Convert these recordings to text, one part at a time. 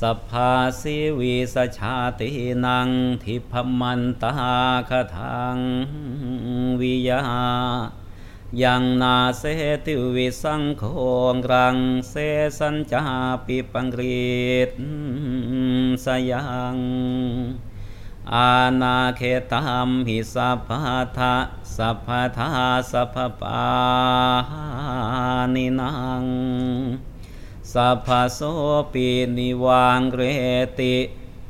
สัพพาสิวิสชาตินังทิพมันตาคทังวิยายังนาเสติวิสังโฆรังเสสัญจาปิปังกรีตสยังอาณาเขตามหิสัพพะทะสัพพะทาสัพพปานินัง สัพพโสปินิวังเรติ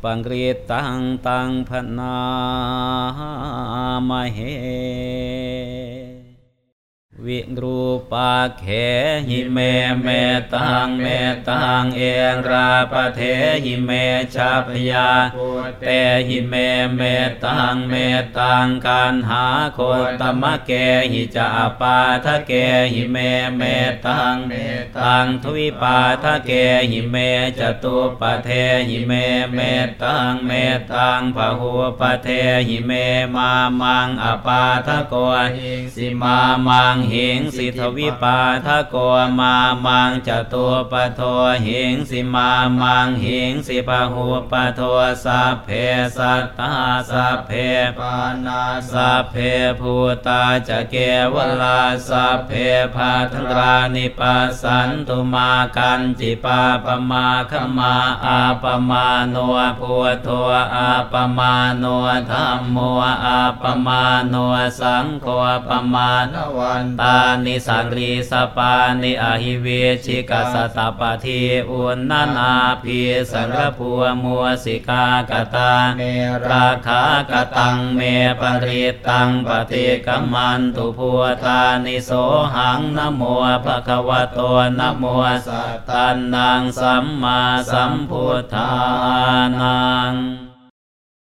ปังกรีตังตังพนามเห วิรูปักเขหิเมเมตตังเมตตังเอราปะเถหิเม ฉัพยาปุตเตหิเมเมตตังเมตตังกัณหาโคตะมะเกหิจะ อะปาทะเกหิเมเมตตังเมตตัง ทิปาทะเกหิเม จะตุปปะเทหิเมเมตตังเมตตัง พะหุปปะเทหิเมมามัง อะปาทะโกหิงสิมามังหิงสิ ทิปาทะโกมามัง จะตุปปะโทหิงสิมามังหิงสิ พะหุปปะโทสัพเพสัตตาสัพเพปาณาสัพเพภูตาจะเกวะลาสัพเพภัทรานิปัสสันตุมากิญจิปาปะมาคะมาอัปปะมาโณ พุทโธ อัปปะมาโณ ธัมโมอัปปะมาโณ สังโฆ ปะมาณะวันตานิสิริงสะปานิ อะหิ วิจฉิกา สะตะปะทีอุณนานาพีสังรพัวมัวสิกากตาเมราคากตังเมปริตังปฏิกัมมันตุพัวตานิโสหังนโมภะคะวะโตนโมสัตตันนังสัมมาสัมพุทธานัง